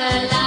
Salam.